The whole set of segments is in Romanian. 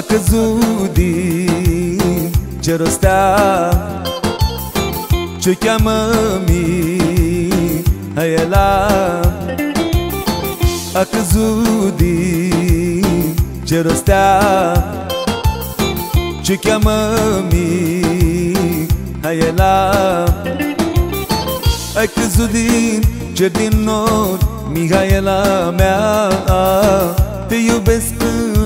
a căzut din ce rostea Ce cheamă mi la. A căzut din ce rostea Ce cheamă mi la. Ai căzut din cer din nor Mihaela mea. Te iubesc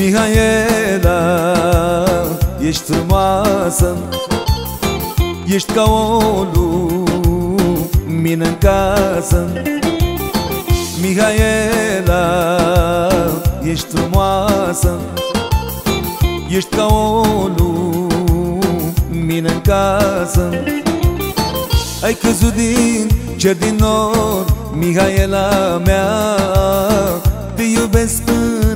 Mihaela, ești frumoasă Ești ca o lumină în casă. Mihaela, ești frumoasă Ești ca o lumină în casă. Ai căzut din cer din nor Mihaela mea Te iubesc până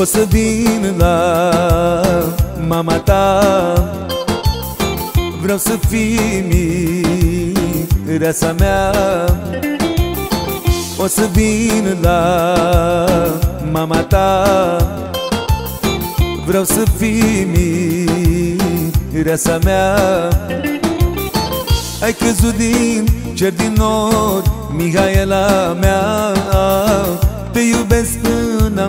O să vin la mama ta. Vreau să fii mireasa mea. O să vin la mama ta. Vreau să fii mireasa mea. Ai căzut din cer din nori Mihaela mea. Te iubesc